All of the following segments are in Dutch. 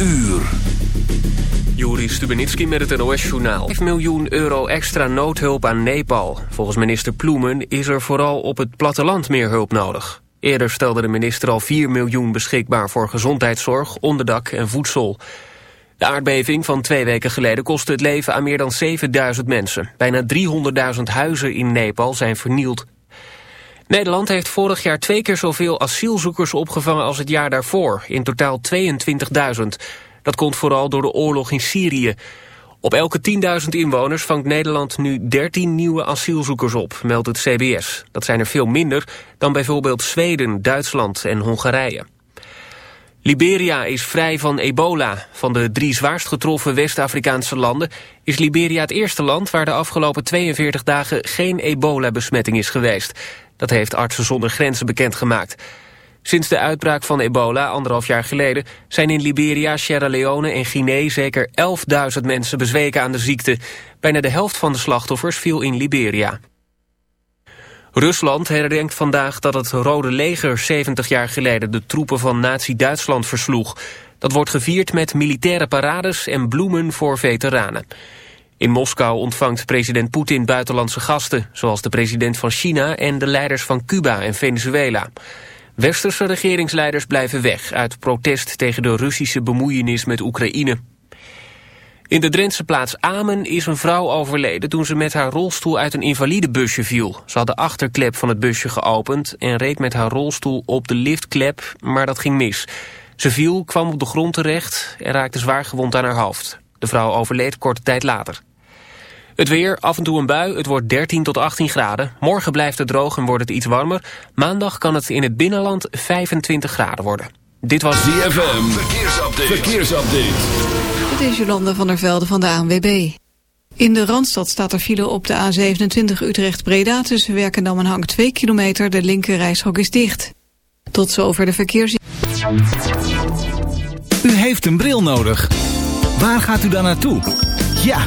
uur. Juri Stubenitski met het NOS-journaal. 5 miljoen euro extra noodhulp aan Nepal. Volgens minister Ploemen is er vooral op het platteland meer hulp nodig. Eerder stelde de minister al 4 miljoen beschikbaar voor gezondheidszorg, onderdak en voedsel. De aardbeving van twee weken geleden kostte het leven aan meer dan 7000 mensen. Bijna 300.000 huizen in Nepal zijn vernield. Nederland heeft vorig jaar twee keer zoveel asielzoekers opgevangen als het jaar daarvoor. In totaal 22.000. Dat komt vooral door de oorlog in Syrië. Op elke 10.000 inwoners vangt Nederland nu 13 nieuwe asielzoekers op, meldt het CBS. Dat zijn er veel minder dan bijvoorbeeld Zweden, Duitsland en Hongarije. Liberia is vrij van ebola. Van de drie zwaarst getroffen West-Afrikaanse landen... is Liberia het eerste land waar de afgelopen 42 dagen geen ebola-besmetting is geweest. Dat heeft Artsen zonder Grenzen bekendgemaakt. Sinds de uitbraak van ebola, anderhalf jaar geleden... zijn in Liberia, Sierra Leone en Guinea zeker 11.000 mensen bezweken aan de ziekte. Bijna de helft van de slachtoffers viel in Liberia. Rusland herdenkt vandaag dat het Rode Leger 70 jaar geleden... de troepen van nazi-Duitsland versloeg. Dat wordt gevierd met militaire parades en bloemen voor veteranen. In Moskou ontvangt president Poetin buitenlandse gasten... zoals de president van China en de leiders van Cuba en Venezuela. Westerse regeringsleiders blijven weg... uit protest tegen de Russische bemoeienis met Oekraïne. In de Drentse plaats Amen is een vrouw overleden... toen ze met haar rolstoel uit een invalidebusje viel. Ze had de achterklep van het busje geopend... en reed met haar rolstoel op de liftklep, maar dat ging mis. Ze viel, kwam op de grond terecht en raakte zwaar gewond aan haar hoofd. De vrouw overleed korte tijd later. Het weer, af en toe een bui, het wordt 13 tot 18 graden. Morgen blijft het droog en wordt het iets warmer. Maandag kan het in het binnenland 25 graden worden. Dit was ZFM, verkeersupdate. verkeersupdate. Dit is Jolanda van der Velde van de ANWB. In de Randstad staat er file op de A27 Utrecht-Breda... tussen Werkendam en Hang 2 kilometer. De linker is dicht. Tot zover de verkeers... U heeft een bril nodig. Waar gaat u dan naartoe? Ja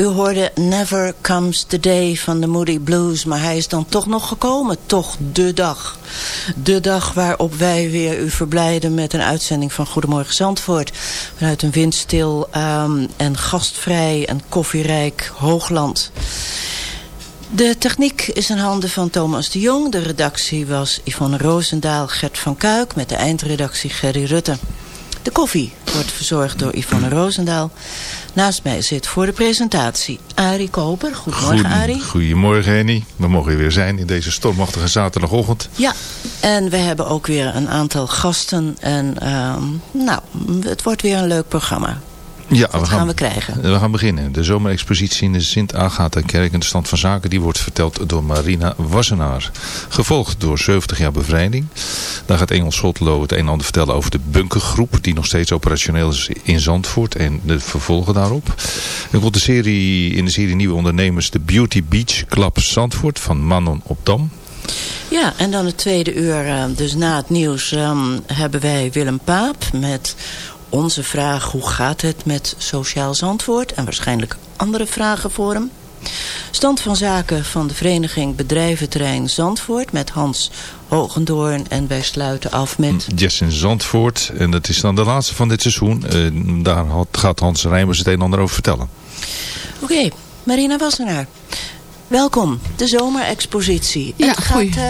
U hoorde Never Comes the Day van de Moody Blues. Maar hij is dan toch nog gekomen. Toch de dag. De dag waarop wij weer u verblijden met een uitzending van Goedemorgen Zandvoort. Vanuit een windstil ehm, en gastvrij en koffierijk hoogland. De techniek is in handen van Thomas de Jong. De redactie was Yvonne Roosendaal, Gert van Kuik... met de eindredactie Gerry Rutte. De koffie wordt verzorgd door Yvonne Roosendaal. Naast mij zit voor de presentatie Arie Koper. Goedemorgen Arie. Goedemorgen Henny. We mogen hier weer zijn in deze stormachtige zaterdagochtend. Ja, en we hebben ook weer een aantal gasten. En ehm, nou, het wordt weer een leuk programma. Ja, Wat gaan we krijgen? We gaan beginnen. De zomerexpositie in de Sint-Agatha-kerk in de stand van zaken... die wordt verteld door Marina Wassenaar. Gevolgd door 70 jaar bevrijding. Dan gaat Engels Schotlo het een en ander vertellen over de bunkergroep... die nog steeds operationeel is in Zandvoort en de vervolgen daarop. Dan komt de serie, in de serie Nieuwe Ondernemers... de Beauty Beach Club Zandvoort van Manon op Dam. Ja, en dan het tweede uur, eh, dus na het nieuws, ehm, hebben wij Willem Paap met onze vraag... hoe gaat het met Sociaal Zandvoort? En waarschijnlijk andere vragen voor hem. Stand van zaken van de vereniging Bedrijventerrein Zandvoort... met Hans Hogendoorn en wij sluiten af met... Jess in Zandvoort. En dat is dan de laatste van dit seizoen. Eh, daar had- gaat Hans Rijmers het een en ander over vertellen. Oké, Marina Wassenaar. Welkom, de zomerexpositie. Ja, het gaat eh,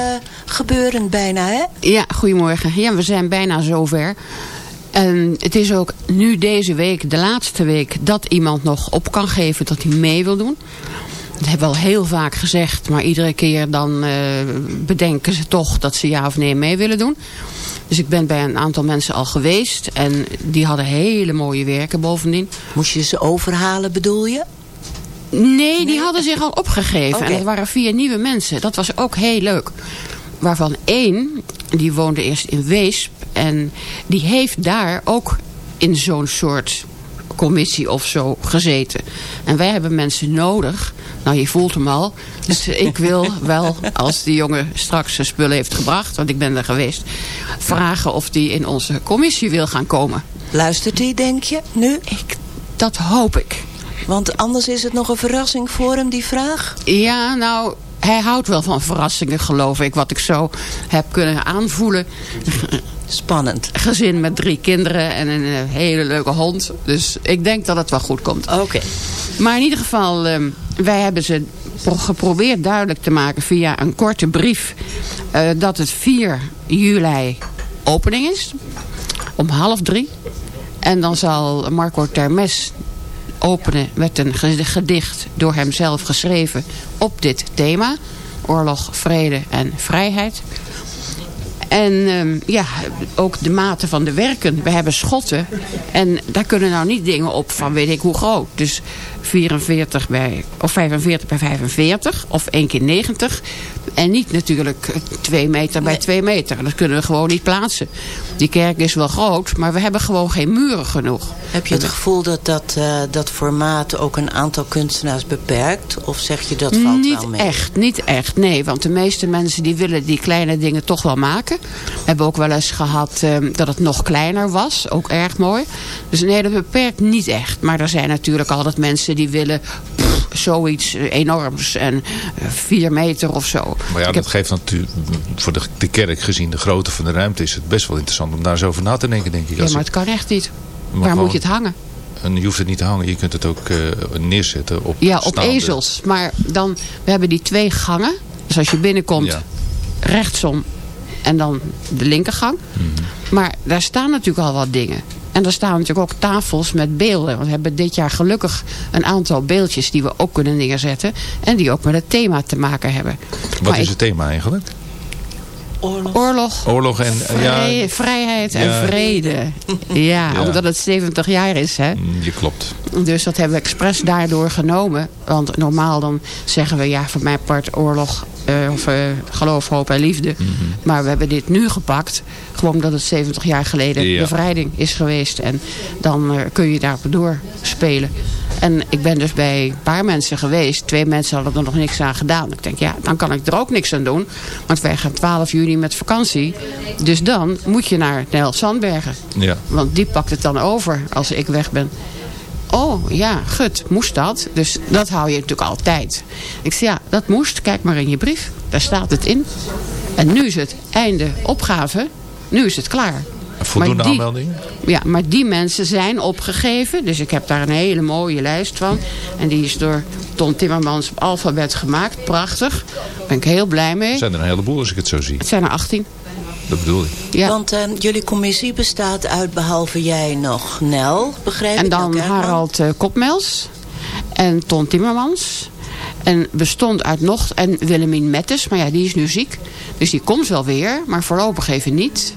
gebeuren bijna, hè? Ja, goedemorgen. Ja, we zijn bijna zover. En het is ook nu deze week, de laatste week, dat iemand nog op kan geven dat hij mee wil doen. Dat hebben we al heel vaak gezegd, maar iedere keer dan eh, bedenken ze toch dat ze ja of nee mee willen doen. Dus ik ben bij een aantal mensen al geweest en die hadden hele mooie werken bovendien. Moest je ze overhalen, bedoel je? Nee, die hadden zich al opgegeven. En dat waren vier nieuwe mensen. Dat was ook heel leuk. Waarvan één, die woonde eerst in Weesp. En die heeft daar ook in zo'n soort commissie of zo gezeten. En wij hebben mensen nodig. Nou, je voelt hem al. Dus ik wil wel, als die jongen straks zijn spullen heeft gebracht... want ik ben er geweest... vragen of die in onze commissie wil gaan komen. Luistert hij, denk je, nu? Ik, dat hoop ik. Want anders is het nog een verrassing voor hem, die vraag. Ja, nou, hij houdt wel van verrassingen, geloof ik. Wat ik zo heb kunnen aanvoelen. Spannend. Gezin met drie kinderen en een eh, hele leuke hond. Dus ik denk dat het wel goed komt. Oké. Maar in ieder geval, ehm, wij hebben ze pro- geprobeerd duidelijk te maken via een korte brief... eh, dat het 4 juli opening is. Om half drie. En dan zal Marco Termes openen met een ge- gedicht door hemzelf geschreven op dit thema. Oorlog, vrede en vrijheid. En ehm, ja, ook de mate van de werken. We hebben schotten. En daar kunnen nou niet dingen op van weet ik hoe groot. Dus 44 bij, of 45 bij 45. Of 1 keer 90. En niet natuurlijk twee meter bij twee meter. Dat kunnen we gewoon niet plaatsen. Die kerk is wel groot, maar we hebben gewoon geen muren genoeg. Heb je het gevoel dat dat, eh, dat formaat ook een aantal kunstenaars beperkt? Of zeg je dat valt niet wel mee? echt, niet echt. Nee, want de meeste mensen die willen die kleine dingen toch wel maken. We hebben ook wel eens gehad ehm, dat het nog kleiner was. Ook erg mooi. Dus nee, dat beperkt niet echt. Maar er zijn natuurlijk altijd mensen die willen pff, zoiets enorms. En eh, vier meter of zo. Maar ja, Ik dat heb- geeft natuurlijk, voor de, de kerk gezien de grootte van de ruimte, is het best wel interessant om daar eens over na te denken, denk ik. ja, maar het- kan echt niet. Maar Waar gewoon- moet je het hangen? en je hoeft het niet te hangen, je kunt het ook eh, neerzetten op Ja, op staande- ezels. Maar dan, we hebben die twee gangen. Dus als je binnenkomt, Ja. rechtsom en dan de linkergang. Mhm. Maar daar staan natuurlijk al wat dingen. En er staan natuurlijk ook tafels met beelden. Want we hebben dit jaar gelukkig een aantal beeldjes die we ook kunnen neerzetten. En die ook met het thema te maken hebben. Wat Maar is ik- het thema eigenlijk? Oorlog. Oorlog, Oorlog en... eh, vrij- ja, vrijheid en Ja. vrede. Ja, Ja. omdat het 70 jaar is. Hè? mm, je klopt. Dus dat hebben we expres daardoor genomen. Want normaal dan zeggen we ja, voor mijn part oorlog, eh, of eh, geloof, hoop en liefde. Mhm. Maar we hebben dit nu gepakt. Gewoon omdat het 70 jaar geleden Ja. bevrijding is geweest. En dan kun je daarop doorspelen. En ik ben dus bij een paar mensen geweest. Twee mensen hadden er nog niks aan gedaan. Ik denk, ja, dan kan ik er ook niks aan doen. Want wij gaan 12 juni met vakantie. Dus dan moet je naar Nel Zandbergen. Ja. Want die pakt het dan over als ik weg ben. Oh, ja, gut, moest dat? Dus dat hou je natuurlijk altijd. Ik zei, ja, dat moest. Kijk maar in je brief. Daar staat het in. En nu is het einde opgave. Nu is het klaar. Voldoende die- aanmeldingen? Ja, maar die mensen zijn opgegeven. Dus ik heb daar een hele mooie lijst van. En die is door Ton Timmermans op alfabet gemaakt. Prachtig. Daar ben ik heel blij mee. Er zijn er een heleboel als ik het zo zie. Het zijn er 18. Dat bedoel ik. Ja. Want eh, jullie commissie bestaat uit, behalve jij nog, Nel, begrijp ik? En dan? Harald eh, Kopmels. En Ton Timmermans. En bestond uit nog... En Willemien Mettes. Maar ja, die is nu ziek. Dus die komt wel weer. Maar voorlopig even niet.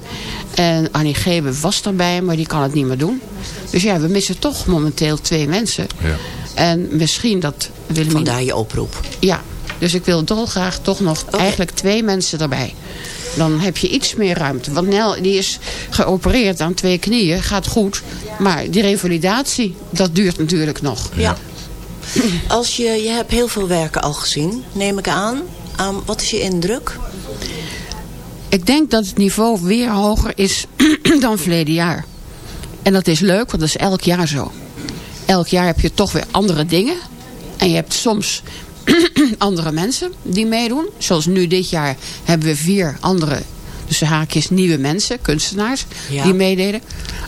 En Annie Gebe was erbij. Maar die kan het niet meer doen. Dus ja, we missen toch momenteel twee mensen. Ja. En misschien dat Willemien... Vandaar je oproep. Ja. Dus ik wil dolgraag toch nog eigenlijk twee mensen erbij. Dan heb je iets meer ruimte. Want Nel die is geopereerd aan twee knieën. Gaat goed. Maar die revalidatie, dat duurt natuurlijk nog. Ja. Als je, je hebt heel veel werken al gezien, neem ik aan. Aan- wat is je indruk? Ik denk dat het niveau weer hoger is dan verleden jaar. En dat is leuk, want dat is elk jaar zo. Elk jaar heb je toch weer andere dingen. En je hebt soms andere mensen die meedoen. Zoals nu dit jaar hebben we vier andere, dus haakjes nieuwe mensen, kunstenaars, Ja. die meededen.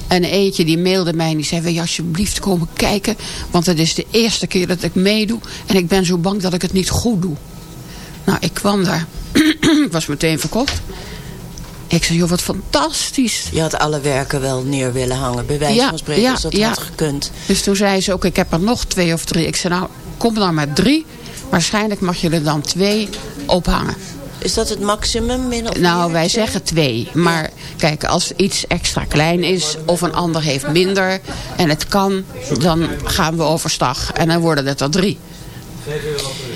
En eentje die mailde mij en die zei, wil je alsjeblieft komen kijken? Want het is de eerste keer dat ik meedoe. En ik ben zo bang dat ik het niet goed doe. Nou, ik kwam daar. ik was meteen verkocht. Ik zei, joh, wat fantastisch. Je had alle werken wel neer willen hangen, bij wijze Ja, van spreken, ja, als dat ja. had gekund. Dus toen zei ze ook, ik heb er nog twee of drie. Ik zei, nou, kom dan maar drie. Waarschijnlijk mag je er dan twee ophangen. Is dat het maximum? Min of Nou, wij zeggen twee. Maar kijk, als iets extra klein is of een ander heeft minder en het kan, dan gaan we overstag. En dan worden het er drie.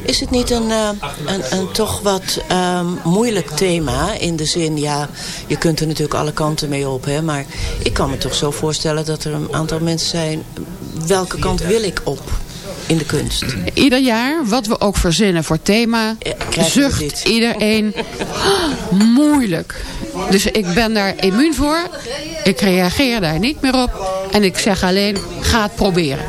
Is het niet een, eh, een, een toch wat ehm, moeilijk thema? In de zin, ja, je kunt er natuurlijk alle kanten mee op. Hè, maar ik kan me toch zo voorstellen dat er een aantal mensen zijn... welke kant wil ik op in de kunst? Ieder jaar, wat we ook verzinnen voor thema, krijgen zucht iedereen "Ah, moeilijk. Dus ik ben daar immuun voor. Ik reageer daar niet meer op. En ik zeg alleen, ga het proberen.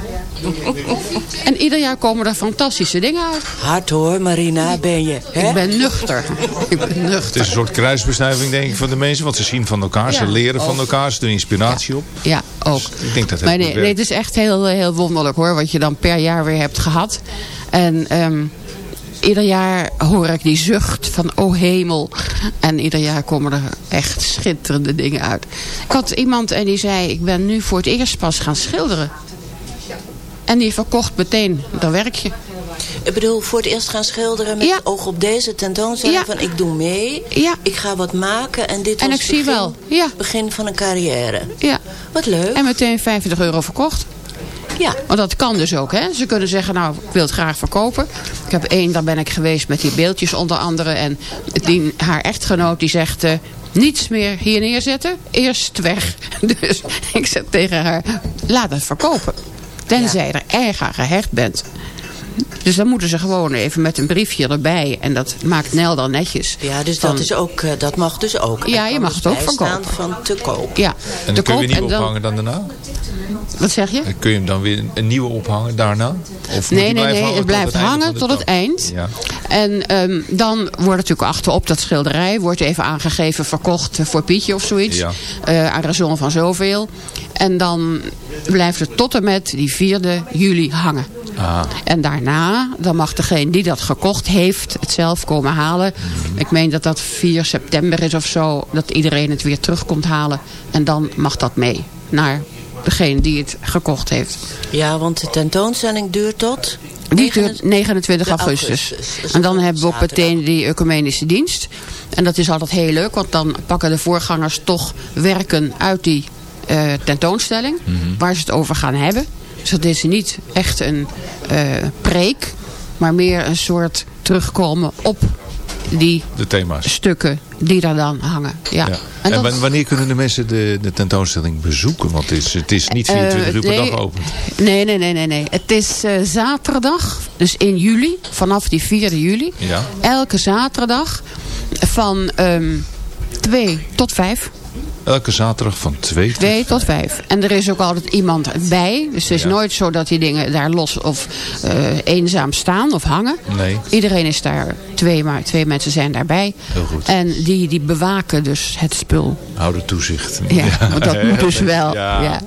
En ieder jaar komen er fantastische dingen uit. Hard hoor, Marina, ben je. Hè? Ik ben nuchter. Ik ben Het nuchter. is een soort kruisbestuiving denk ik van de mensen. Want ze zien van elkaar, ze leren van elkaar, ze doen inspiratie op. Ja, ook. Ik denk dat het Maar goed nee, nee, het is echt heel, heel wonderlijk hoor. Wat je dan per jaar weer hebt gehad. En ehm, ieder jaar hoor ik die zucht van oh hemel. En ieder jaar komen er echt schitterende dingen uit. Ik had iemand en die zei ik ben nu voor het eerst pas gaan schilderen. En die verkocht meteen dat werkje. Ik bedoel, voor het eerst gaan schilderen met Ja. oog op deze tentoonstelling. Ja. Van ik doe mee, Ja. ik ga wat maken. En dit En was ik zie begin, wel, ja. begin van een carrière. Ja. Wat leuk. En meteen 50 euro verkocht. Ja. Want dat kan dus ook. Hè? Ze kunnen zeggen, nou, ik wil het graag verkopen. Ik heb één, daar ben ik geweest met die beeldjes onder andere. En die, haar echtgenoot die zegt... eh, niets meer hier neerzetten, eerst weg. Dus ik zeg tegen haar, laat het verkopen. Tenzij je er erg aan gehecht bent. Dus dan moeten ze gewoon even met een briefje erbij. En dat maakt Nel dan netjes. Ja, dus Van- dat, is ook, eh, dat mag dus ook. Ja, je mag dus het ook verkopen. van te koop. Ja, En te dan kun je weer en nieuw dan- ophangen dan daarna? Wat zeg je? En kun je hem dan weer een nieuwe ophangen daarna? Of Nee, nee, blijven nee. Het blijft hangen tot het eind. Ja. En ehm, dan wordt natuurlijk achterop dat schilderij... wordt even aangegeven verkocht voor Pietje of zoiets. Ja. Eh, aan raison van zoveel. En dan blijft het tot en met die 4e juli hangen. Ah. En daarna, dan mag degene die dat gekocht heeft... het zelf komen halen. Ik meen dat dat 4 september is of zo... dat iedereen het weer terug komt halen. En dan mag dat mee naar degene die het gekocht heeft. Ja, want de tentoonstelling duurt tot... Die duurt 29 de augustus. En dan een hebben we ook meteen die ecumenische dienst. En dat is altijd heel leuk, want dan pakken de voorgangers toch werken uit die eh, tentoonstelling. Mhm. Waar ze het over gaan hebben. Dus dat is niet echt een eh, preek, maar meer een soort terugkomen op die De thema's. stukken die daar dan hangen. Ja. Ja. En En, dat- wan- wanneer kunnen de mensen de, de tentoonstelling bezoeken? Want het is, het is niet 24 Eh, uur per nee. dag open. Nee, nee, nee, nee. nee. Het is eh, zaterdag, dus in juli, vanaf die 4 juli. Ja. Elke zaterdag van ehm 2 tot 5. Elke zaterdag van 2 tot 2 tot 5. En er is ook altijd iemand bij. Dus het is Ja. nooit zo dat die dingen daar los of eh, eenzaam staan of hangen. Nee. Iedereen is daar, twee, maar twee mensen zijn daarbij. Heel goed. En die, die bewaken dus het spul. Houden toezicht. Ja, want dat moet dus wel. Ja. Ja.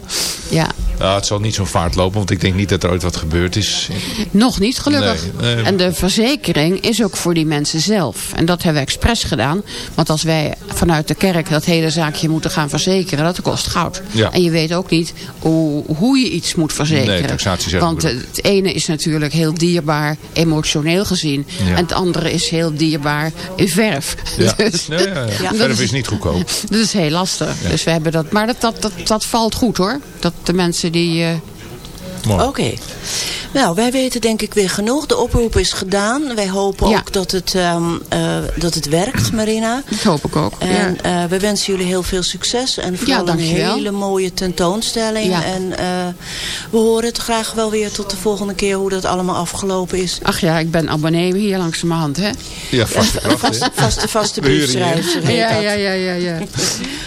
Ja. Ja, het zal niet zo'n vaart lopen, want ik denk niet dat er ooit wat gebeurd is. Nog niet, gelukkig. Nee, nee. En de verzekering is ook voor die mensen zelf. En dat hebben we expres gedaan. Want als wij vanuit de kerk dat hele zaakje moeten gaan verzekeren, dat kost goud. Ja. En je weet ook niet hoe, hoe je iets moet verzekeren. Nee, taxatie zelf Want bedoel het ene is natuurlijk heel dierbaar, emotioneel gezien. Ja. En het andere is heel dierbaar in verf. Ja. Dus, Verf is niet goedkoop. Dat is heel lastig. Dus we hebben dat, maar dat, dat, dat, dat valt goed hoor. Dat de mensen die... eh, Mooi. Nou, wij weten denk ik weer genoeg. De oproep is gedaan. Wij hopen Ja. ook dat het, ehm, eh, dat het werkt, Marina. dat hoop ik ook. En ja. eh, we wensen jullie heel veel succes. En vooral een hele mooie tentoonstelling. Ja. En eh, we horen het graag wel weer tot de volgende keer hoe dat allemaal afgelopen is. Ach ja, ik ben abonnee hier langzamerhand hè. Ja, vaste kracht. Vaste, briefschrijver. heet Ja, ja, ja, ja, ja.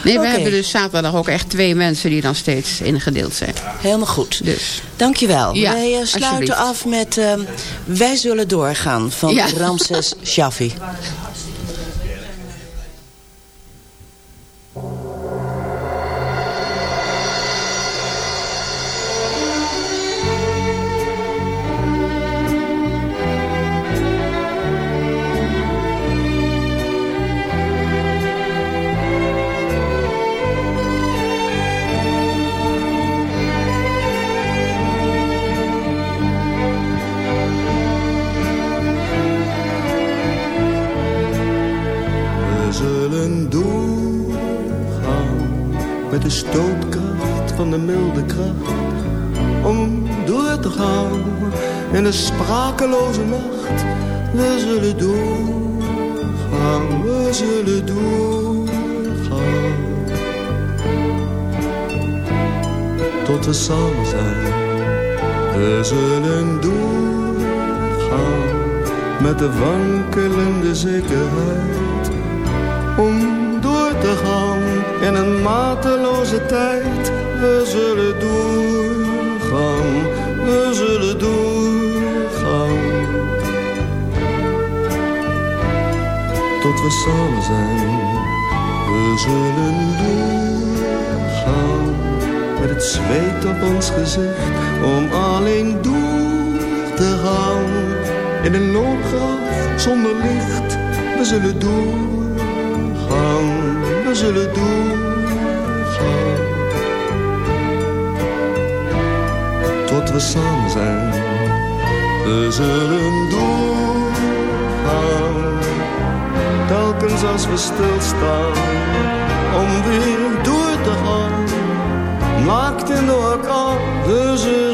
Nee, we hebben dus zaterdag ook echt twee mensen die dan steeds ingedeeld zijn. Helemaal goed. Dus. Dankjewel. Ja, Wij sluiten af met ehm, Wij zullen doorgaan van Ja. Ramses Shaffi. Met de wankelende zekerheid om door te gaan in een mateloze tijd. We zullen doorgaan, we zullen doorgaan. Tot we samen zijn, we zullen doorgaan. Met het zweet op ons gezicht, om alleen door te gaan. In een loopgraaf zonder licht, we zullen doorgaan, we zullen doorgaan. Tot we samen zijn, we zullen doorgaan. Telkens als we stilstaan, om weer door te gaan. Naakt in de orkaan, we zullen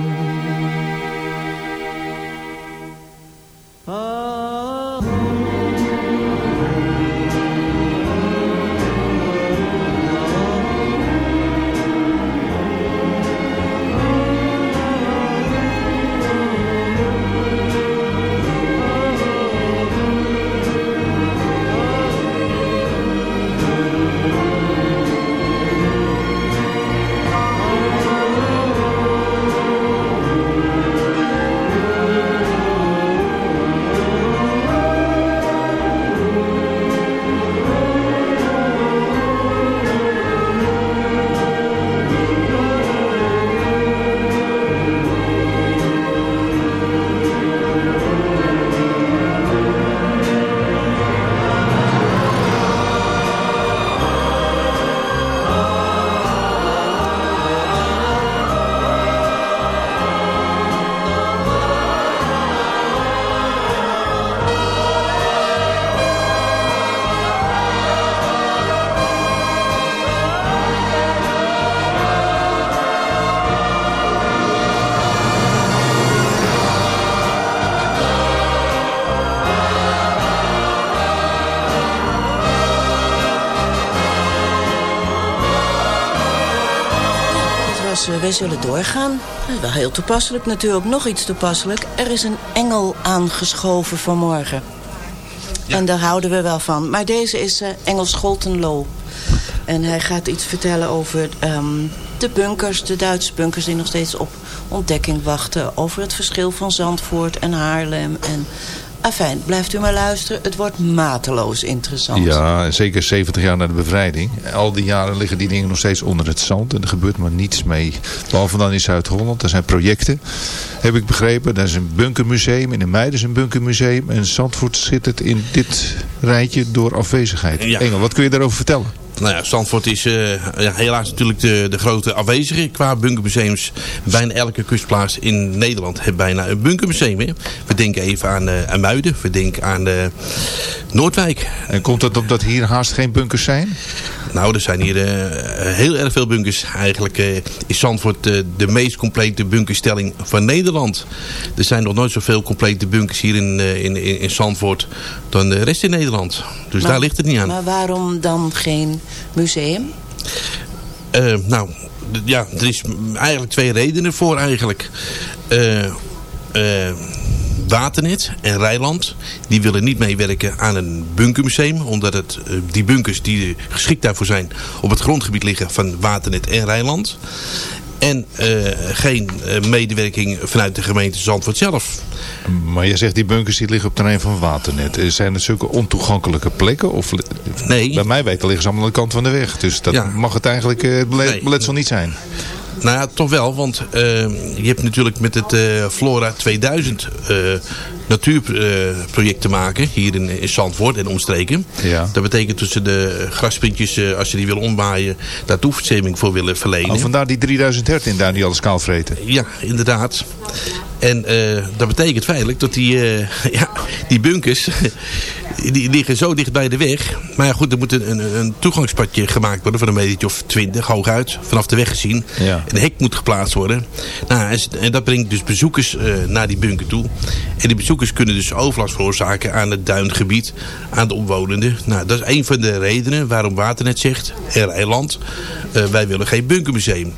Wij zullen doorgaan. Dat is wel heel toepasselijk natuurlijk. Nog iets toepasselijk. Er is een engel aangeschoven vanmorgen. En daar houden we wel van. Maar deze is eh, Engel Scholtenlo. En hij gaat iets vertellen over ehm, de bunkers, de Duitse bunkers die nog steeds op ontdekking wachten. Over het verschil van Zandvoort en Haarlem. En afijn, blijft u maar luisteren. Het wordt mateloos interessant. Ja, zeker 70 jaar na de bevrijding. Al die jaren liggen die dingen nog steeds onder het zand. En er gebeurt maar niets mee. Behalve dan in Zuid-Holland. Er zijn projecten, heb ik begrepen. Er is een bunkermuseum. In de Meiden is een bunkermuseum. En Zandvoort zit het in dit rijtje door afwezigheid. Ja. Engel, wat kun je daarover vertellen? Nou ja, Zandvoort is eh, helaas natuurlijk de, de grote afwezige qua bunkermuseums. Bijna elke kustplaats in Nederland heeft bijna een bunkermuseum. We denken even aan, aan Muiden, we denken aan eh, Noordwijk. En komt dat omdat hier haast geen bunkers zijn? Nou, er zijn hier eh, heel erg veel bunkers. Eigenlijk eh, is Zandvoort eh, de meest complete bunkerstelling van Nederland. Er zijn nog nooit zoveel complete bunkers hier in, in, in, in Zandvoort dan de rest in Nederland. Dus Maar- daar ligt het niet aan. Maar waarom dan geen museum? Nou, ja, er is eigenlijk twee redenen voor eigenlijk. Waternet en Rijland, die willen niet meewerken aan een bunkermuseum. Omdat het, eh, die bunkers die geschikt daarvoor zijn op het grondgebied liggen van Waternet en Rijland. En eh, geen eh, medewerking vanuit de gemeente Zandvoort zelf. Maar je zegt die bunkers die liggen op terrein van Waternet. Zijn het zulke ontoegankelijke plekken? Of, Nee. Bij mij weten liggen ze allemaal aan de kant van de weg. Dus dat Ja. mag het eigenlijk het bele- Nee. beletsel niet zijn. Nou ja, toch wel, want eh, je hebt natuurlijk met het eh, Flora 2000 eh, natuurproject te maken hier in, in Zandvoort en omstreken. Ja. Dat betekent tussen de graspintjes, eh, als je die wil omwaaien, daar toeverstemming voor willen verlenen. Oh, vandaar die 3000 herten in daar die alles kaal vreten. Ja, inderdaad. En eh, dat betekent feitelijk dat die, eh, ja, die bunkers, die liggen zo dicht bij de weg. Maar ja, goed, er moet een, een, toegangspadje gemaakt worden van een metertje of 20, hooguit, vanaf de weg gezien. Ja. Een hek moet geplaatst worden. Nou, en, en dat brengt dus bezoekers naar die bunker toe. En die bezoekers kunnen dus overlast veroorzaken aan het duingebied, aan de omwonenden. Nou, dat is een van de redenen waarom Waternet zegt, en Rijnland, eh, wij willen geen bunkermuseum.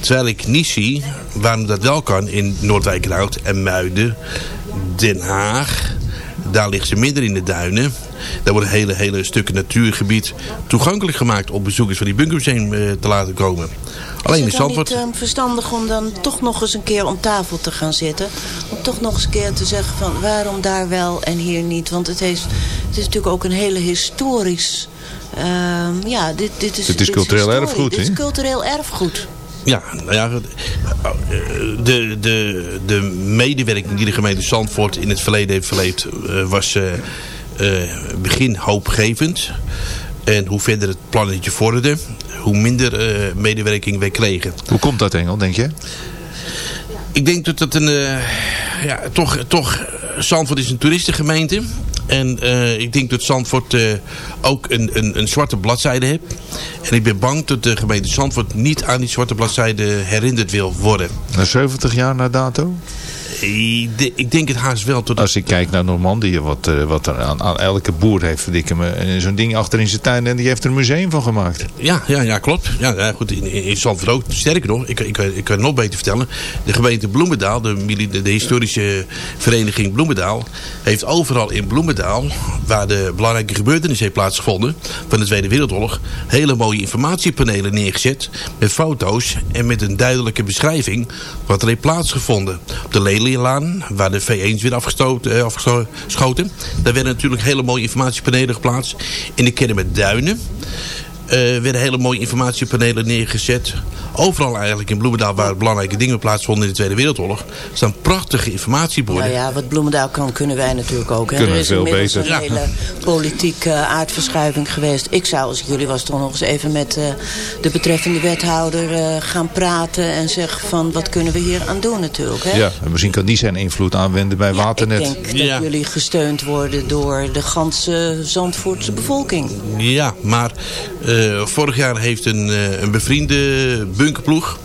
Terwijl ik niet zie waarom dat wel kan in Noordwijkerhout en Muiden, Den Haag. Daar ligt ze midden in de duinen. Daar worden hele, hele stukken natuurgebied toegankelijk gemaakt om bezoekers van die bunkermuseum eh, te laten komen. Alleen in is het dan niet ehm, verstandig om dan toch nog eens een keer om tafel te gaan zitten? Om toch nog eens een keer te zeggen van waarom daar wel en hier niet? Want het, heeft, het is natuurlijk ook een hele historisch... ehm, ja, dit, dit is, Het is cultureel historie. erfgoed, Dit is cultureel erfgoed. Ja, nou ja, de, de, de medewerking die de gemeente Zandvoort in het verleden heeft verleefd, eh, was eh, begin hoopgevend. En hoe verder het plannetje vorderde, hoe minder eh, medewerking wij kregen. Hoe komt dat Engel, denk je? Ik denk dat het een... eh, ja, toch, toch, Zandvoort is een toeristengemeente. En eh, ik denk dat Zandvoort eh, ook een, een, een zwarte bladzijde heeft. En ik ben bang dat de gemeente Zandvoort niet aan die zwarte bladzijde herinnerd wil worden. Na 70 jaar na dato? Ik de- ik denk het haast wel. Tot Als ik kijk naar Normandië, wat, eh, wat er aan, aan elke boer heeft zo'n ding achter in zijn tuin en die heeft er een museum van gemaakt. Ja, ja, ja klopt. Ja, ja, goed, in, in Zandvoort ook. Sterker nog, ik, ik, ik kan het nog beter vertellen. De gemeente Bloemendaal, de, de, historische vereniging Bloemendaal... heeft overal in Bloemendaal, waar de belangrijke gebeurtenis heeft plaatsgevonden... van de Tweede Wereldoorlog, hele mooie informatiepanelen neergezet... met foto's en met een duidelijke beschrijving wat er heeft plaatsgevonden. Op de Waar de V1's weer afgestoten, eh, afgeschoten... daar werden natuurlijk hele mooie informatiepanelen geplaatst. In de Kennemer Duinen... Eh, werden hele mooie informatiepanelen neergezet. Overal eigenlijk in Bloemendaal waar belangrijke dingen plaatsvonden in de Tweede Wereldoorlog. staan prachtige informatieborden. Nou ja, wat Bloemendaal kan, kunnen wij natuurlijk ook. Hè. Kunnen er is we veel inmiddels beter. een Ja. hele politieke aardverschuiving geweest. Ik zou, als ik jullie was, toch nog eens even met eh, de betreffende wethouder eh, gaan praten. En zeggen van, wat kunnen we hier aan doen natuurlijk. Hè? Ja, en misschien kan die zijn invloed aanwenden bij Waternet. Ik denk dat jullie gesteund worden door de ganse Zandvoortse bevolking. Ja, maar vorig jaar heeft een, eh, een bevriende bunkerploeg...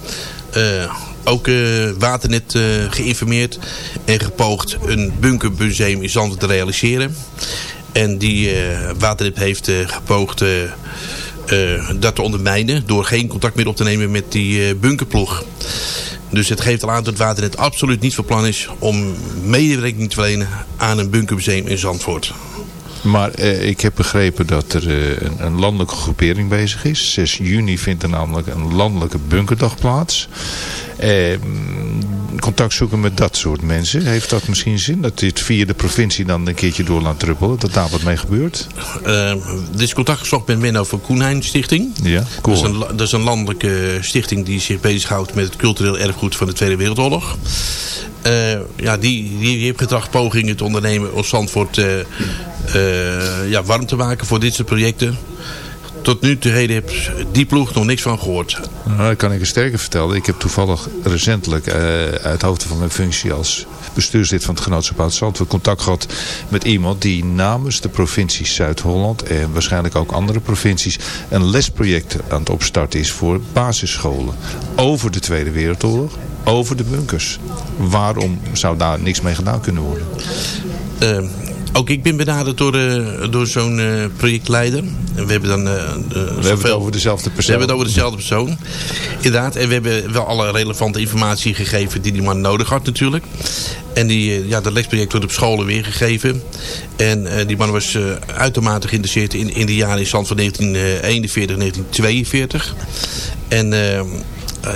eh, ook eh, Waternet eh, geïnformeerd en gepoogd een bunkermuseum in Zandvoort te realiseren. En die eh, Waternet heeft eh, gepoogd eh, eh, dat te ondermijnen door geen contact meer op te nemen met die eh, bunkerploeg. Dus het geeft al aan dat Waternet absoluut niet van plan is om medewerking te verlenen aan een bunkermuseum in Zandvoort. Maar eh, ik heb begrepen dat er eh, een, een landelijke groepering bezig is. 6 juni vindt er namelijk een landelijke bunkerdag plaats. Eh, contact zoeken met dat soort mensen. Heeft dat misschien zin? Dat dit via de provincie dan een keertje door laat druppelen? Dat daar wat mee gebeurt? Er is contact gezocht met Menno van Koenheim Stichting. Ja, cool. Dat is, een, dat is een landelijke stichting die zich bezighoudt met het cultureel erfgoed van de Tweede Wereldoorlog. Uh, ja, die, die, heeft getracht pogingen te ondernemen om Zandvoort uh, uh, ja, warm te maken voor dit soort projecten. Tot nu toe heb die ploeg nog niks van gehoord. Nou, dat kan ik je sterker vertellen. Ik heb toevallig recentelijk uit hoofde van mijn functie als bestuurslid van het genootschap Zandvoort contact gehad met iemand die namens de provincie Zuid-Holland en waarschijnlijk ook andere provincies een lesproject aan het opstarten is voor basisscholen over de Tweede Wereldoorlog, over de bunkers. Waarom zou daar niks mee gedaan kunnen worden? Uh, ook ik ben benaderd door, uh, door zo'n uh, projectleider. En we hebben dan... Uh, we hebben het over dezelfde persoon. We hebben het over dezelfde persoon. Inderdaad. En we hebben wel alle relevante informatie gegeven die die man nodig had natuurlijk. En die, ja, dat lesproject wordt op scholen weergegeven. En die man was uitermate geïnteresseerd in, in de jaren in stand van 1941, 1942. En... Uh,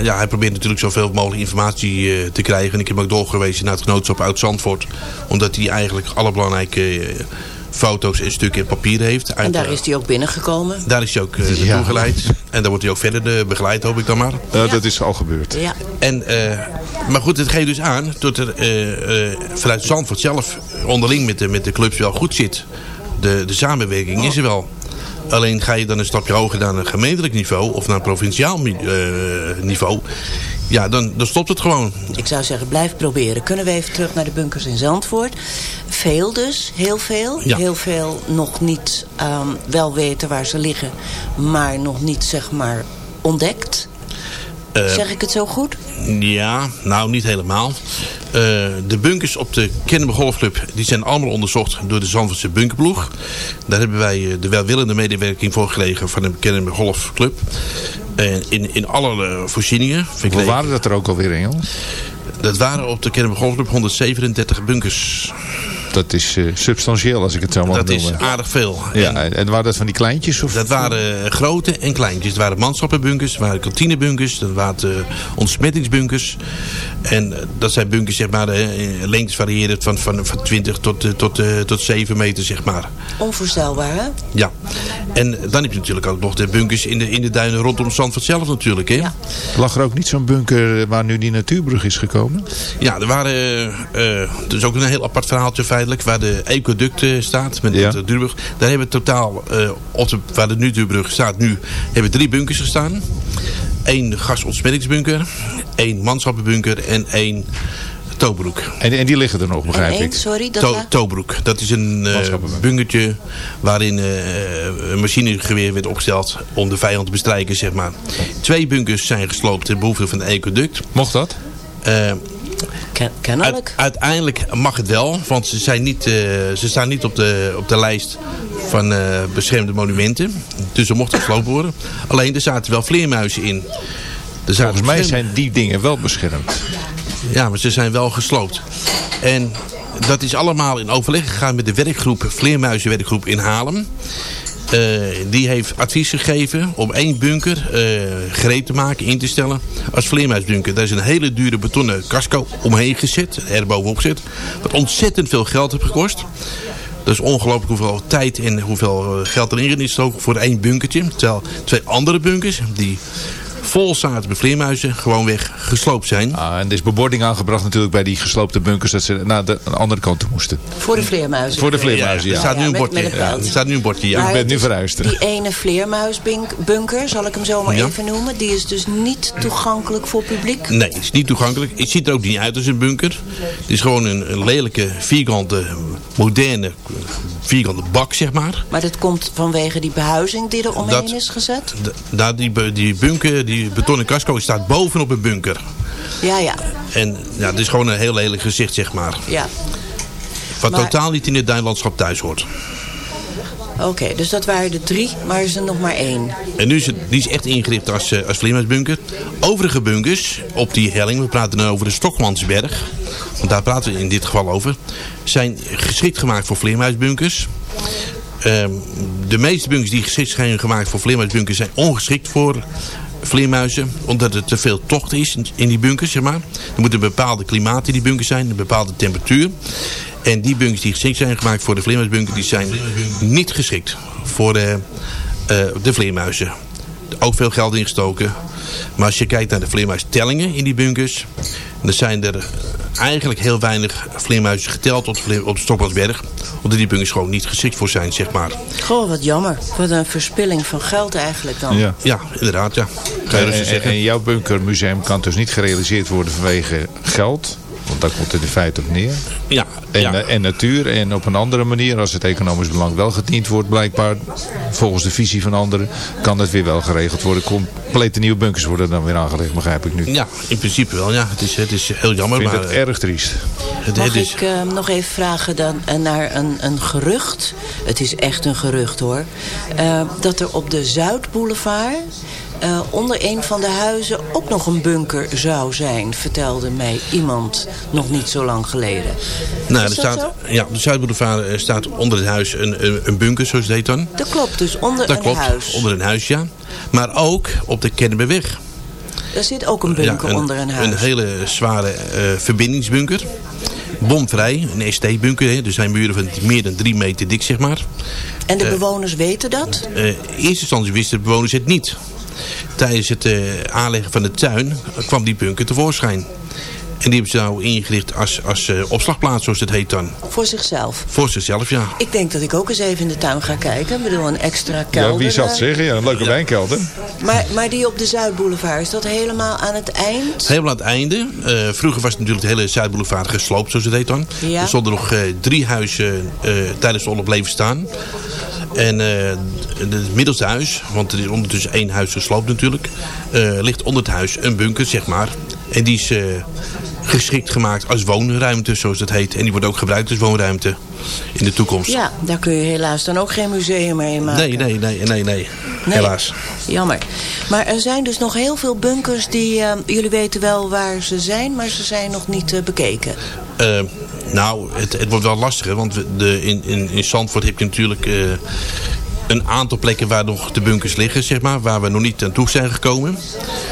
ja, hij probeert natuurlijk zoveel mogelijk informatie uh, te krijgen. En ik heb hem ook doorgewezen naar het genootschap Oud-Zandvoort. Omdat hij eigenlijk alle belangrijke uh, foto's en stukken papier heeft. En daar is hij ook binnengekomen? Daar is hij ook naartoe ja. geleid. En daar wordt hij ook verder begeleid, hoop ik dan maar. Ja. Dat is al gebeurd. Ja. En, maar goed, het geeft dus aan dat er vanuit Zandvoort zelf onderling met de, met de clubs wel goed zit. De, de samenwerking is er wel. Alleen ga je dan een stapje hoger naar een gemeentelijk niveau of naar een provinciaal uh, niveau. Ja, dan, dan stopt het gewoon. Ik zou zeggen, blijf proberen. Kunnen we even terug naar de bunkers in Zandvoort? Veel dus, heel veel. Ja. Heel veel nog niet um, wel weten waar ze liggen. Maar nog niet, zeg maar, ontdekt. Uh, zeg ik het zo goed? Ja, nou niet helemaal. Uh, de bunkers op de Kennemer Golfclub die zijn allemaal onderzocht door de Zandvoortse bunkerploeg. Daar hebben wij de welwillende medewerking voor gelegen van de Kennemer Golfclub. Uh, in, in alle voorzieningen. Hoe waren dat er ook alweer, Engel? Dat waren op de Kennemer Golfclub 137 bunkers. Dat is uh, substantieel als ik het zo mag dat noemen. Dat is aardig veel. Ja, en, en waren dat van die kleintjes? Of? Dat waren grote en kleintjes. Het waren manschappenbunkers, het waren kantinebunkers, dat waren uh, ontsmettingsbunkers. En uh, dat zijn bunkers, zeg maar, lengtes varieerden van, van, van 20 tot, tot, tot 7 meter, zeg maar. Onvoorstelbaar, hè? Ja. En dan heb je natuurlijk ook nog de bunkers in de, in de duinen rondom Zandvoort zelf natuurlijk, hè? Ja. Lag er ook niet zo'n bunker waar nu die natuurbrug is gekomen? Ja, er waren, uh, is ook een heel apart verhaaltje tijdelijk, waar de ecoduct eh, staat, met Ja. de Duurbrug. Daar hebben we totaal, eh, op de, waar de nu Duurbrug staat nu, hebben we drie bunkers gestaan. Eén gasontsmettingsbunker, één manschappenbunker en één toobroek. En, en die liggen er nog, begrijp En ik. sorry, dat To la- toobroek. Dat is een eh bunkertje waarin eh, een machinegeweer werd opgesteld om de vijand te bestrijken, zeg maar. Twee bunkers zijn gesloopt ten behoeve van de ecoduct. Mocht dat? Eh, kennelijk. Uit- uiteindelijk mag het wel, want ze, zijn niet, eh, ze staan niet op de, op de lijst van eh, beschermde monumenten. Dus ze mochten gesloopt worden. Alleen er zaten wel vleermuizen in. Er zaten Volgens mij zijn die dingen wel beschermd. Ja, maar ze zijn wel gesloopt. En dat is allemaal in overleg gegaan met de werkgroep, Vleermuizenwerkgroep in Haarlem. Eh, die heeft advies gegeven om één bunker eh, gereed te maken, in te stellen als vleermuisbunker. Daar is een hele dure betonnen casco omheen gezet, er bovenop gezet. Wat ontzettend veel geld heeft gekost. Dat is ongelooflijk hoeveel tijd en hoeveel eh, geld erin is gestoken voor één bunkertje. Terwijl twee andere bunkers, die vol zaten met vleermuizen, gewoon weg gesloopt zijn. Ah, en er is bebording aangebracht natuurlijk bij die gesloopte bunkers... dat ze naar de, aan de andere kant toe moesten. Voor de vleermuizen. Voor de vleermuizen, Er ja. staat nu een bordje. met Ja, er staat nu een bordje, ja. Maar Ik ben nu is verhuisd. Die ene vleermuisbunker, zal ik hem zo maar Ja. even noemen, die is dus niet toegankelijk voor publiek. Nee, het is niet toegankelijk. Het ziet er ook niet uit als een bunker. Het is gewoon een, een lelijke, vierkante, moderne, vierkante bak, zeg maar. Maar dat komt vanwege die behuizing die er omheen Dat- is gezet? Die, die bunker, die betonnen casco, staat bovenop een bunker. Ja, ja. En ja, het is gewoon een heel lelijk gezicht, zeg maar. ja. Wat Maar- totaal niet in het duinlandschap thuis hoort. Oké, dus dat waren er drie, maar er is er nog maar één. En nu is het die is echt ingericht als, eh, als vleermuisbunker. Overige bunkers op die helling, we praten nu over de Stokmansberg. Want daar praten we in dit geval over. Zijn geschikt gemaakt voor vleermuisbunkers. Ehm, de meeste bunkers die geschikt zijn gemaakt voor vleermuisbunkers zijn ongeschikt voor vleermuizen. Omdat er te veel tocht is in- die bunkers, zeg maar. Er moet een bepaalde klimaat in die bunkers zijn, een bepaalde temperatuur. En die bunkers die geschikt zijn gemaakt voor de vleermuisbunker, die zijn niet geschikt voor de, eh, de vleermuizen. Ook veel geld ingestoken. Maar als je kijkt naar de vleermuistellingen in die bunkers, dan zijn er eigenlijk heel weinig vleermuizen geteld op de, op de Stokmansberg. Omdat die bunkers gewoon niet geschikt voor zijn, zeg maar. Goh, wat jammer. Wat een verspilling van geld eigenlijk dan. Ja. Ja, inderdaad, ja. Kan je En, en, zeggen. en jouw bunkermuseum kan dus niet gerealiseerd worden vanwege geld. Want daar komt het in feite op neer. Ja, En, ja. eh, en natuur. En op een andere manier, als het economisch belang wel gediend wordt, blijkbaar, volgens de visie van anderen, kan dat weer wel geregeld worden. Complete nieuwe bunkers worden dan weer aangelegd, begrijp ik nu. ja, in principe wel. Ja. Het, is, het is heel jammer. Ik vind maar, het erg triest. het, Mag het is, ik eh, nog even vragen dan, eh, naar een, een gerucht? Het is echt een gerucht hoor. Eh, dat er op de Zuidboulevard eh, onder een van de huizen ook nog een bunker zou zijn. Vertelde mij iemand nog niet zo lang geleden. nou, er staat, ja, de Zuidboulevard eh, staat onder het huis een, een, een bunker, zoals het heet dan. Dat klopt, dus onder Dat een klopt, huis. onder een huis, ja. Maar ook op de Kennemerweg. Er zit ook een bunker Ja, onder een huis. Een hele zware eh, verbindingsbunker. Bomvrij, een ST-bunker. Er zijn muren van meer dan drie meter dik, zeg maar. en de bewoners weten dat? In eerste instantie wisten de bewoners het niet. Tijdens het eh, aanleggen van de tuin kwam die bunker tevoorschijn. En die hebben ze nou ingericht als, als eh, opslagplaats, zoals het heet dan. Voor zichzelf. Voor zichzelf, ja. Ik denk dat ik ook eens even in de tuin ga kijken. Ik bedoel, een extra kelder. Ja, wie zou het zeggen? Ja, een leuke wijnkelder. Maar, maar die op de Zuidboulevard, is dat helemaal aan het eind? Helemaal aan het einde. Eh, vroeger was natuurlijk de hele Zuidboulevard gesloopt, zoals het heet dan. Ja. Er stonden nog eh, drie huizen eh, tijdens de oorlog bleven staan. En eh, het middelste huis, want er is ondertussen één huis gesloopt natuurlijk, eh, ligt onder het huis een bunker, zeg maar. En die is eh, geschikt gemaakt als woonruimte, zoals dat heet. En die wordt ook gebruikt als woonruimte in de toekomst. Ja, daar kun je helaas dan ook geen museum mee maken. Nee, nee, nee, nee, nee. Helaas. Jammer. Maar er zijn dus nog heel veel bunkers die... eh, jullie weten wel waar ze zijn, maar ze zijn nog niet eh, bekeken. Eh, nou, het, het wordt wel lastiger, want de, in, in, in Zandvoort heb je natuurlijk eh, een aantal plekken waar nog de bunkers liggen, zeg maar, waar we nog niet aan toe zijn gekomen.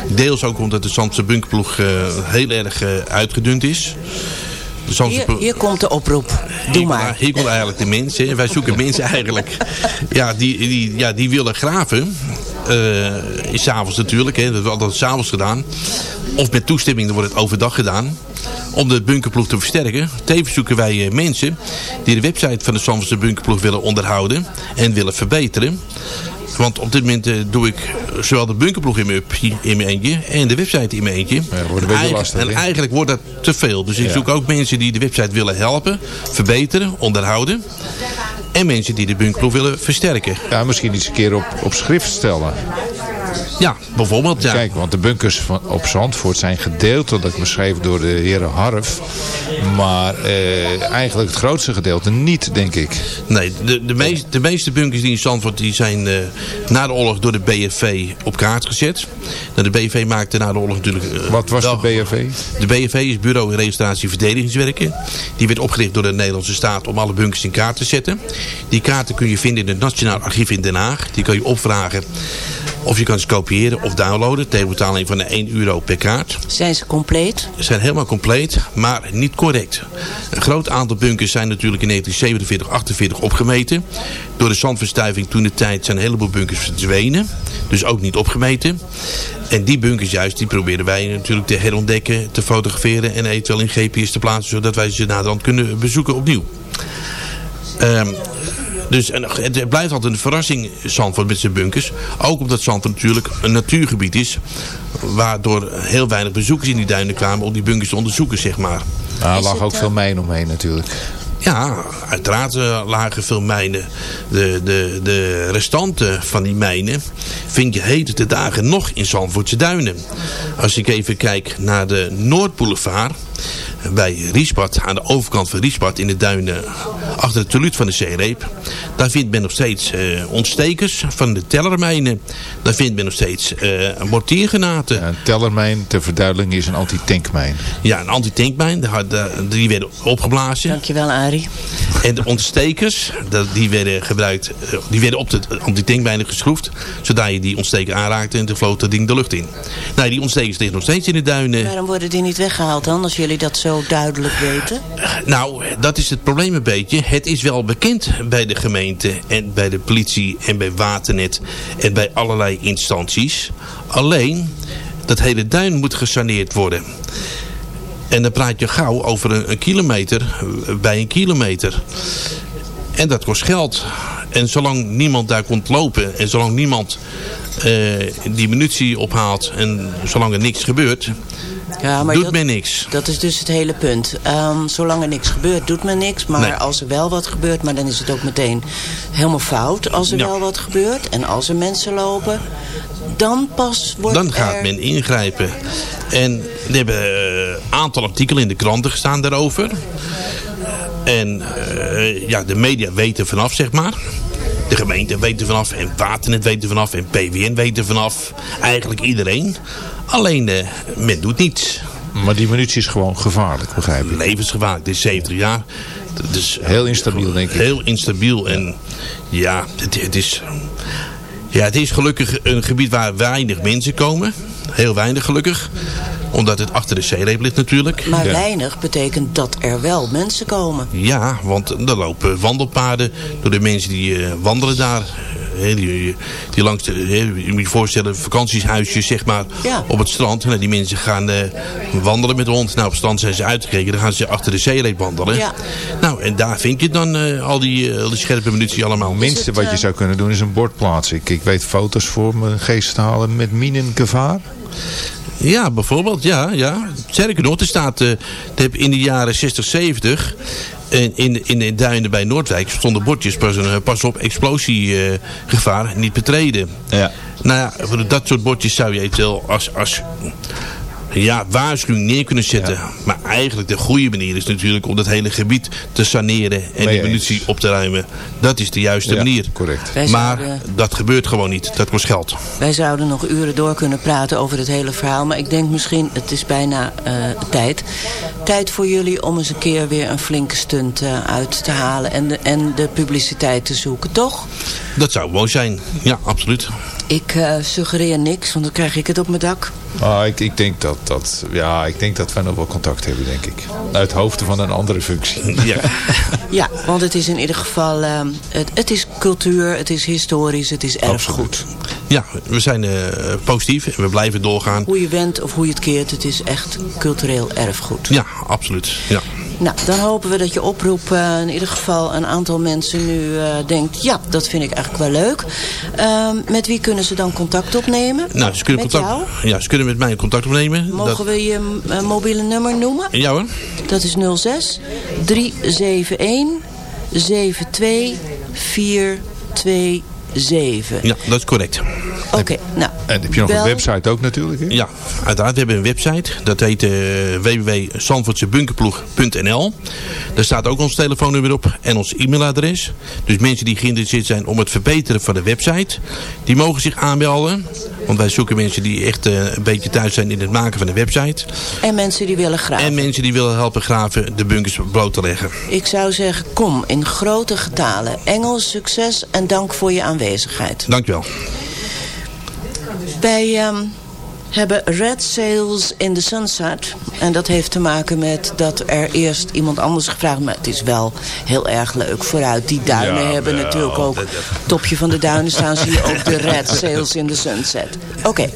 Deels ook omdat de Zandse bunkerploeg eh, heel erg eh, uitgedund is. Zandse Hier, komt de oproep. Doe hier, maar. Hier komt eigenlijk de mensen. Wij zoeken mensen eigenlijk. Ja, die, die, ja, die willen graven. Is s'avonds natuurlijk. Hè. Dat hebben we altijd s'avonds gedaan. of met toestemming, dan wordt het overdag gedaan. Om de bunkerploeg te versterken. Tevens zoeken wij eh, mensen die de website van de Zandvoortse bunkerploeg willen onderhouden en willen verbeteren. Want op dit moment eh, doe ik zowel de bunkerploeg in mijn, up- in mijn eentje en de website in mijn eentje. wordt een beetje Eigen- lastig, en eigenlijk wordt dat te veel. Dus ik Ja. zoek ook mensen die de website willen helpen, verbeteren, onderhouden. En mensen die de bunkerploeg willen versterken. Ja, misschien iets een keer op, op schrift stellen. Ja, bijvoorbeeld. Ja. Kijk, want de bunkers van, op Zandvoort zijn gedeeltelijk beschreven door de heren Harf. Maar eh, eigenlijk het grootste gedeelte niet, denk ik. Nee, de, de, meest, de meeste bunkers die in Zandvoort die zijn eh, na de oorlog door de BFV op kaart gezet. Nou, de BFV maakte na de oorlog natuurlijk... eh, Wat was wel- de BFV? De BFV is Bureau Registratie Verdedigingswerken. Die werd opgericht door de Nederlandse staat om alle bunkers in kaart te zetten. Die kaarten kun je vinden in het Nationaal Archief in Den Haag. Die kan je opvragen of je kan ze kopiëren of downloaden. Tegen betaling van 1 euro per kaart. Zijn ze compleet? Ze zijn helemaal compleet, maar niet correct. Een groot aantal bunkers zijn natuurlijk in 1947, 48 opgemeten. Door de zandverstuiving toen de tijd zijn een heleboel bunkers verdwenen. Dus ook niet opgemeten. En die bunkers juist, die proberen wij natuurlijk te herontdekken, te fotograferen en eventueel in GPS te plaatsen. Zodat wij ze naderhand kunnen bezoeken opnieuw. Ehm, dus en het blijft altijd een verrassing, Zandvoort met zijn bunkers. Ook omdat Zandvoort natuurlijk een natuurgebied is. Waardoor heel weinig bezoekers in die duinen kwamen om die bunkers te onderzoeken, zeg maar. Nou, er lag ook eh, veel mijn omheen natuurlijk. Ja, uiteraard eh, lagen veel mijnen. De, de, de restanten van die mijnen vind je heden te dagen nog in Zandvoortse duinen. Als ik even kijk naar de Noordboulevard bij Riesbad, aan de overkant van Riesbad in de duinen achter het teluut van de zeereep. Daar vindt men nog steeds eh, ontstekers van de tellermijnen. Daar vindt men nog steeds eh mortiergranaten. Ja, een tellermijn, ter verduidelijking, is een anti-tankmijn. Ja, een antitankmijn, die werden opgeblazen. Dankjewel, Arie. En de ontstekers, dat- die werden gebruikt, eh, die werden op de antitankmijnen geschroefd. Zodat je die ontsteker aanraakte en toen vloot dat ding de lucht in. Nou, die ontstekers liggen nog steeds in de duinen. Waarom worden die niet weggehaald dan, als jullie dat zo duidelijk weten? Nou, dat is het probleem een beetje. Het is wel bekend bij de gemeente en bij de politie en bij Waternet en bij allerlei instanties. Alleen, dat hele duin moet gesaneerd worden. En dan praat je gauw over een, kilometer eh, bij een kilometer. En dat kost geld. En zolang niemand daar komt lopen en zolang niemand eh, die munitie ophaalt en zolang er niks gebeurt, Ja, maar doet dat, men niks. dat is dus het hele punt. Ehm, zolang er niks gebeurt, doet men niks. Maar Nee. als er wel wat gebeurt, maar dan is het ook meteen helemaal fout. Als er Ja. wel wat gebeurt en als er mensen lopen, dan pas wordt Dan gaat er... men ingrijpen. En er hebben een aantal artikelen in de kranten gestaan daarover. En eh, ja, de media weten vanaf, zeg maar. Gemeente weet er vanaf. En Waternet weet er vanaf. En PWN weet er vanaf. Eigenlijk iedereen. Alleen, eh, men doet niets. Maar die munitie is gewoon gevaarlijk, begrijp ik. Levensgevaarlijk. Dit is 70 jaar. Dus Heel instabiel, denk ik. Heel instabiel. En ja, het, het is... Ja, het is gelukkig een gebied waar weinig mensen komen. Heel weinig gelukkig. Omdat het achter de zeereep ligt natuurlijk. Maar Ja. weinig betekent dat er wel mensen komen. Ja, want er lopen wandelpaden door de mensen die eh, wandelen daar. Die, die langs de, hè, je moet je voorstellen, vakantiehuisjes zeg maar, Ja. op het strand. Nou, die mensen gaan eh, wandelen met de hond. Nou, op het strand zijn ze uitgekeken, dan gaan ze achter de zeereep wandelen. Ja. Nou, en daar vind je dan eh, al, die, eh, die scherpe munitie allemaal. Het minste het, wat je zou kunnen doen is een bord plaatsen. Ik, ik weet foto's voor mijn geest te halen met minengevaar. Ja, bijvoorbeeld, ja. ja. Sterker nog, er staat eh, heb in de jaren 60, 70... In, in, in de duinen bij Noordwijk stonden bordjes, pas, eh, pas op, explosiegevaar, niet betreden. Ja. Nou ja, voor dat soort bordjes zou je eventueel als, als ja, waarschuwing neer kunnen zetten. Maar eigenlijk de goede manier is natuurlijk om dat hele gebied te saneren en die munitie op te ruimen. Dat is de juiste Ja, manier. correct. Wij Maar zouden- dat gebeurt gewoon niet. Dat kost geld. Wij zouden nog uren door kunnen praten over het hele verhaal. Maar ik denk misschien, het is bijna eh, tijd. Tijd voor jullie om eens een keer weer een flinke stunt eh, uit te halen. En de, en de publiciteit te zoeken, toch? Dat zou mooi zijn. Ja, absoluut. Ik eh, suggereer niks, want dan krijg ik het op mijn dak. Ah, ik, ik, denk dat, dat, ja, ik denk dat wij nog wel contact hebben, denk ik. Uit hoofde van een andere functie. Ja. Ja, want het is in ieder geval... eh, het, het is cultuur, het is historisch, het is erfgoed. Ja, we zijn eh, positief en we blijven doorgaan. Hoe je went of hoe je het keert, het is echt cultureel erfgoed. Ja, absoluut. Ja. Nou, dan hopen we dat je oproep eh, in ieder geval een aantal mensen nu eh, denkt... ja, dat vind ik eigenlijk wel leuk. Ehm, met wie kunnen ze dan contact opnemen? Nou, ze kunnen, met contact, jou? ja, ze kunnen met mij contact opnemen. Mogen Dat- we je eh, mobiele nummer noemen? Ja hoor. Dat is 06 371 72427. Ja, dat is correct. Oké, nou. En heb je nog bel- een website ook natuurlijk? Hè? Ja, uiteraard. We hebben een website. Dat heet uh, www.zandvoortsebunkerploeg.nl Daar staat ook ons telefoonnummer op en ons e-mailadres. Dus mensen die geïnteresseerd zijn om het verbeteren van de website, die mogen zich aanmelden. Want wij zoeken mensen die echt eh, een beetje thuis zijn in het maken van de website. En mensen die willen graven. En mensen die willen helpen graven de bunkers bloot te leggen. Ik zou zeggen, kom in grote getalen. Engels, succes en dank voor je aanwezigheid. Dankjewel. Wij ehm, hebben Red Sails in the Sunset. En dat heeft te maken met dat er eerst iemand anders gevraagd... maar het is wel heel erg leuk vooruit. Die duinen hebben natuurlijk ook... topje van de duinen staan zie je ook de Red Sails in the Sunset. Oké.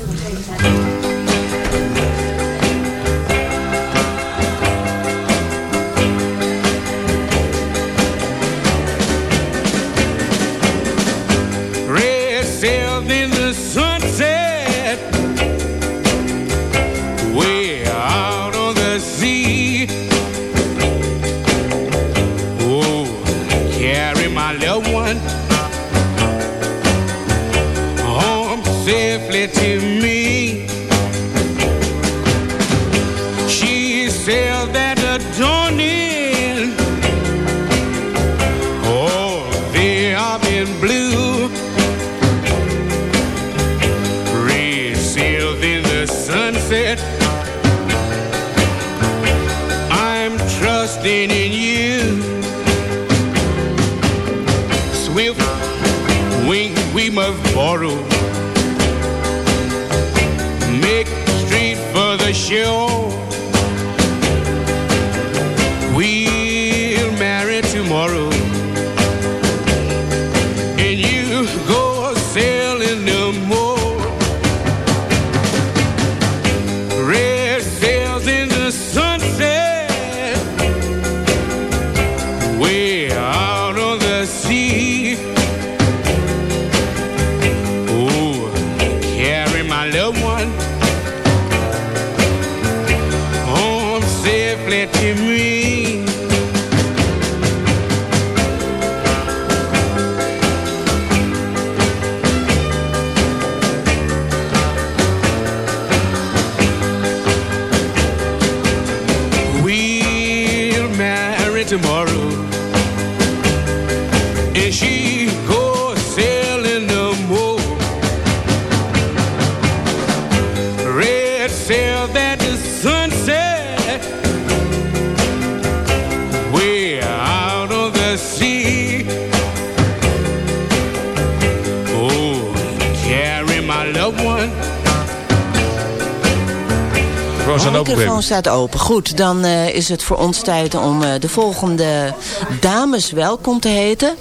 Microfoon staat open. Goed, dan eh, is het voor ons tijd om eh, de volgende dames welkom te heten.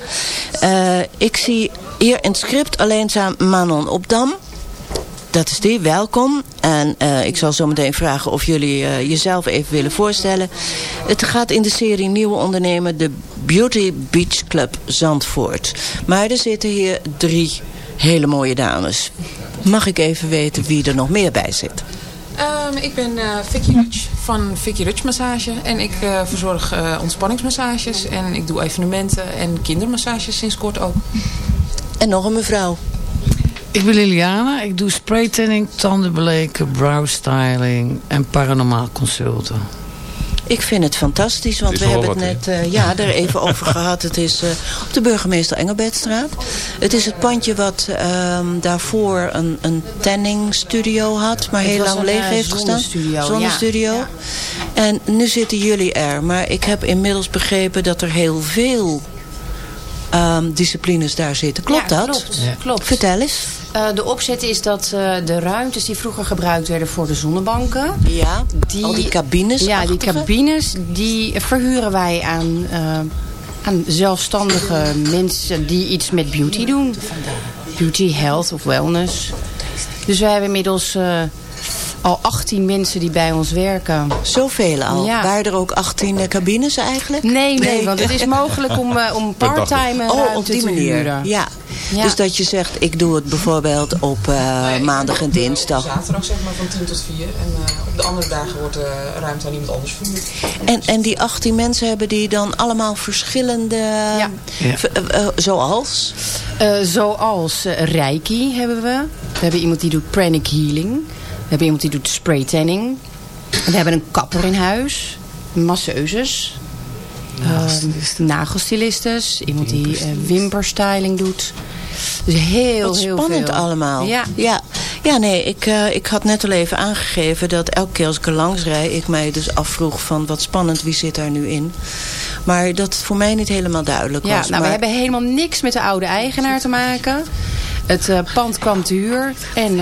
Eh, ik zie hier in het script alleenzaam Manon Opdam. Dat is die, welkom. En ik zal zo meteen vragen of jullie jezelf even willen voorstellen. Het gaat in de serie Nieuwe Ondernemer de Beauty Beach Club Zandvoort. Maar er zitten hier drie hele mooie dames. Mag ik even weten wie er nog meer bij zit? Ehm, ik ben eh, Vicky Rutsch van Vicky Rutsch Massage. En ik eh, verzorg eh, ontspanningsmassages. En ik doe evenementen en kindermassages sinds kort ook. En nog een mevrouw. Ik ben Liliana. Ik doe spraytanning, tandenbleken, browstyling en paranormaal consulten. Ik vind het fantastisch, want we hebben het net eh, ja, er even over gehad. Het is eh, op de burgemeester Engelbertstraat. Het is het pandje wat ehm, daarvoor een, een tanningsstudio had, maar Het heel lang een, leeg eh, heeft gestaan. Zonnestudio. Ja. En nu zitten jullie er. Maar ik heb inmiddels begrepen dat er heel veel ehm, disciplines daar zitten. Klopt Ja, dat? klopt. Ja. klopt. Vertel eens. Eh, de opzet is dat eh, de ruimtes die vroeger gebruikt werden voor de zonnebanken... Ja, al die cabines. Ja, die cabines die verhuren wij aan, eh, aan zelfstandige mensen die iets met beauty doen. Beauty, health of wellness. Dus we hebben inmiddels al 18 mensen die bij ons werken. Zoveel al? Ja. Waren er ook 18 eh, cabines eigenlijk? Nee, nee, want het is mogelijk om, eh, om part-time een Oh, op die te manier. huren. Ja. Ja. Dus dat je zegt, ik doe het bijvoorbeeld op eh, maandag en dinsdag. Zaterdag zeg maar van 10 tot 4. En eh, op de andere dagen wordt de ruimte aan iemand anders verhuurd. En, en die 18 mensen hebben die dan allemaal verschillende... eh, zoals? Zoals Reiki hebben we. We hebben iemand die doet pranic healing. We hebben iemand die doet spray tanning. We hebben een kapper in huis. Masseuses. Uh, nagelstylistes. Iemand die eh, wimperstyling doet. Dus heel, Wat heel spannend veel. allemaal. Ja. ja. Ja, nee, ik, eh, ik had net al even aangegeven dat elke keer als ik er langs rijd... ik mij dus afvroeg van wat spannend, wie zit daar nu in? Maar dat voor mij niet helemaal duidelijk Ja, was. nou, maar... we hebben helemaal niks met de oude eigenaar te maken. Het eh, pand kwam te huur. En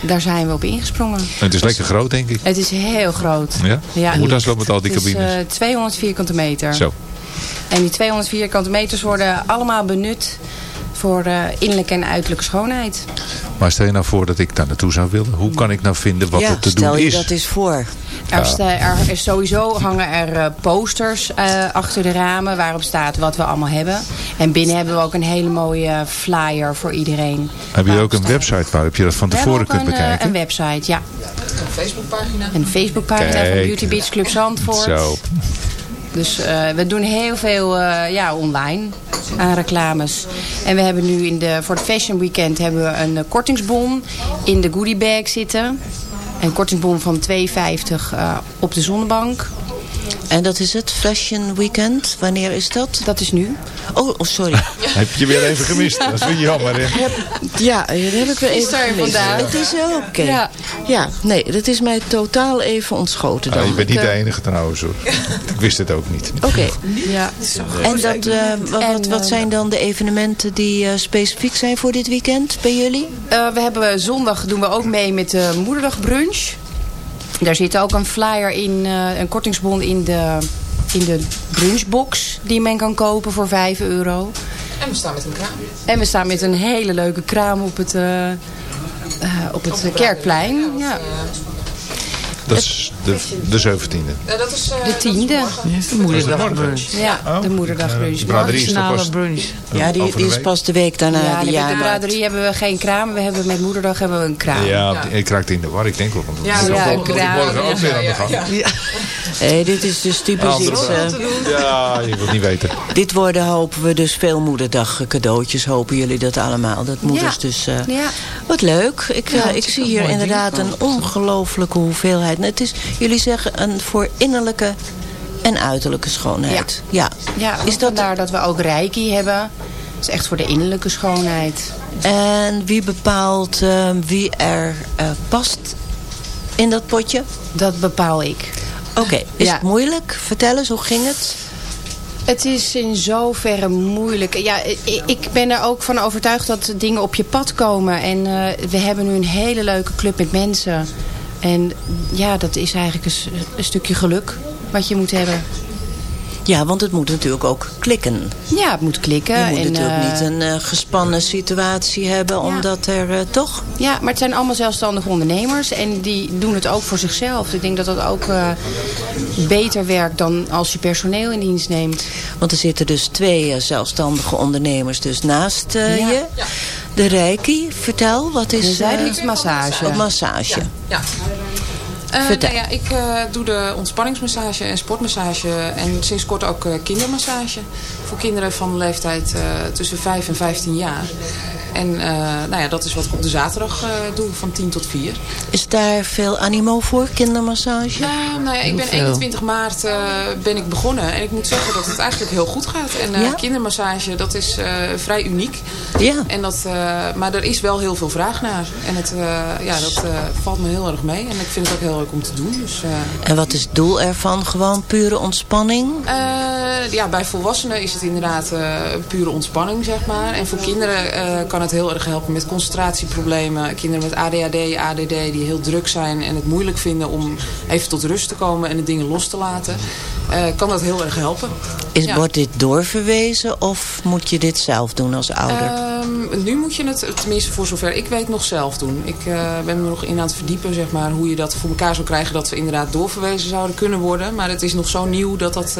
daar zijn we op ingesprongen. Het is lekker groot, denk ik. Het is heel groot. Ja? Hoe dan zo met al die Het is, cabines? eh, 200 vierkante meter. Zo. En die 200 vierkante meters worden allemaal benut voor eh, innerlijke en uiterlijke schoonheid. Maar stel je nou voor dat ik daar naartoe zou willen. Hoe kan ik nou vinden wat ja, er te stel doen je is? dat eens voor. Er, Ja. er is sowieso hangen er eh, posters eh, achter de ramen waarop staat wat we allemaal hebben. En binnen hebben we ook een hele mooie flyer voor iedereen. Heb je ook een website waarop je dat van tevoren kunt een, bekijken? een website, ja. Een Facebookpagina. Een Facebookpagina van. Beauty Beach Club Zandvoort. Zo. Dus eh, we doen heel veel eh, ja, online aan reclames. En we hebben nu in de, voor het Fashion Weekend hebben we een eh, kortingsbon in de goodiebag zitten. Een kortingsbon van 2,50 eh, op de zonnebank. En dat is het Fashion Weekend. Wanneer is dat? Dat is nu. Oh, oh sorry. Heb je weer even gemist. Dat vind je jammer, hè? Ja, dat heb ik weer even gemist. vandaag. Het is eh, oké. Ja. Ja. nee, dat is mij totaal even ontschoten dan. Ah, je bent niet Ik, de eh, enige trouwens hoor. Ik wist het ook niet. Oké. Ja. En dat, eh, wat, wat, zijn dan de evenementen die eh, specifiek zijn voor dit weekend bij jullie? Eh, we hebben zondag doen we ook mee met de moederdagbrunch. Daar zit ook een flyer in, eh, een kortingsbon in de, in de brunchbox die men kan kopen voor 5 euro. En we staan met een kraam. En we staan met een hele leuke kraam op het, eh, eh, op het Kerkplein. Ja. Dat is de, de 17e. Eh, dat is, eh, De tiende. Ja, is de moederdagbrunch. Ja, de moederdagbrunch. De braderie is pas... brunch. Ja, die, is pas de week daarna, Ja, die de braderie hebben we geen kraam. We hebben met moederdag hebben we een kraam. Ja, ik raakte in de war. Ik denk wel. Want Ja, ja, ja, morgen ook ja, weer aan de ja, gang. Ja. Nee, dit is dus typisch iets... eh, Ja, je wilt niet weten. dit worden hopen we dus veel moederdag cadeautjes. Hopen jullie dat allemaal? Dat moeders Ja. dus... eh, Ja. Wat leuk. Ik, Ja, eh, ik zie hier inderdaad ding. een ongelofelijke hoeveelheid. Nou, Het is, jullie zeggen een voor innerlijke en uiterlijke schoonheid. Ja. Ja, is dat daar dat we ook reiki hebben? Dat is echt voor de innerlijke schoonheid. En wie bepaalt eh, wie er eh, past in dat potje? Dat bepaal ik. Oké, is Ja. het moeilijk? Vertel eens, hoe ging het? Het is in zoverre moeilijk. Ja, ik- ben er ook van overtuigd dat dingen op je pad komen. En eh, we hebben nu een hele leuke club met mensen. En ja, dat is eigenlijk een stukje geluk wat je moet hebben. Ja, want het moet natuurlijk ook klikken. Ja, het moet klikken. Je moet en, natuurlijk eh, niet een eh, gespannen situatie hebben, omdat er eh, toch... Ja, maar het zijn allemaal zelfstandige ondernemers. En die doen het ook voor zichzelf. Ik denk dat dat ook eh, beter werkt dan als je personeel in dienst neemt. Want er zitten dus twee zelfstandige ondernemers dus naast eh, Ja. je. De Reiki, vertel, wat is... De eh, zijdewietsmassage. Een massage. Ja. Eh, Vertel. nou ja, ik eh, doe de ontspanningsmassage en sportmassage en sinds kort ook eh, kindermassage. Voor kinderen van leeftijd eh, tussen 5 en 15 jaar. En eh, nou ja, dat is wat ik op de zaterdag eh, doe van 10 tot 4. Is daar veel animo voor, kindermassage? Nou, nou ja, ik ben veel. 21 maart eh, ben ik begonnen. En ik moet zeggen dat het eigenlijk heel goed gaat. En eh, Ja? kindermassage, dat is eh, vrij uniek. Ja. En dat, eh, maar er is wel heel veel vraag naar. En het, eh, ja, dat eh, valt me heel erg mee. En ik vind het ook heel om te doen. Dus, eh, En wat is het doel ervan? Gewoon pure ontspanning? Eh, ja, bij volwassenen is het inderdaad eh, pure ontspanning, zeg maar. En voor kinderen eh, kan het heel erg helpen met concentratieproblemen. Kinderen met ADHD, ADD die heel druk zijn en het moeilijk vinden om even tot rust te komen en de dingen los te laten. kan dat heel erg helpen. Is, Ja. Wordt dit doorverwezen of moet je dit zelf doen als ouder? Ehm, nu moet je het, tenminste voor zover ik weet, nog zelf doen. Ik ben er nog in aan het verdiepen, zeg maar, hoe je dat voor elkaar zou krijgen dat we inderdaad doorverwezen zouden kunnen worden. Maar het is nog zo nieuw dat, dat,